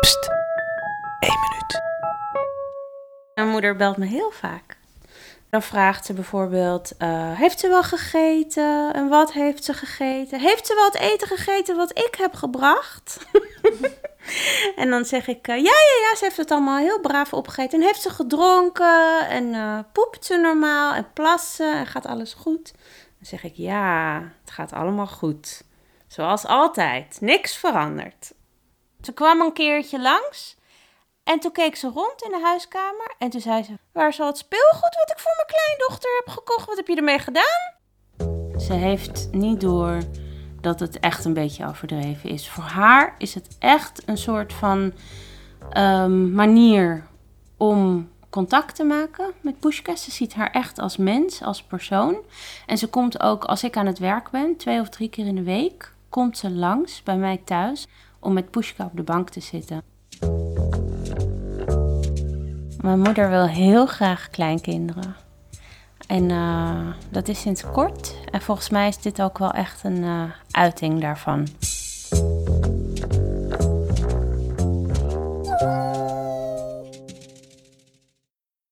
Pst, minuut. Mijn moeder belt me heel vaak. Dan vraagt ze bijvoorbeeld: eh, Heeft ze wel gegeten? En wat heeft ze gegeten? Heeft ze wel het eten gegeten wat ik heb gebracht? en dan zeg ik: eh, Ja, ja, ja, ze heeft het allemaal heel braaf opgegeten. En heeft ze gedronken? En eh, poept ze normaal? En plassen? En gaat alles goed? Dan zeg ik: Ja, het gaat allemaal goed. Zoals altijd, niks veranderd. Ze kwam een keertje langs. En toen keek ze rond in de huiskamer en toen zei ze: Waar is al het speelgoed wat ik voor mijn kleindochter heb gekocht? Wat heb je ermee gedaan? Ze heeft niet door dat het echt een beetje overdreven is. Voor haar is het echt een soort van ehm, manier om contact te maken met Pushka. Ze ziet haar echt als mens, als persoon. En ze komt ook, als ik aan het werk ben, twee of drie keer in de week, komt ze langs bij mij thuis om met Pushka op de bank te zitten. Mijn moeder wil heel graag kleinkinderen. En eh, dat is sinds kort. En volgens mij is dit ook wel echt een uh, uiting daarvan.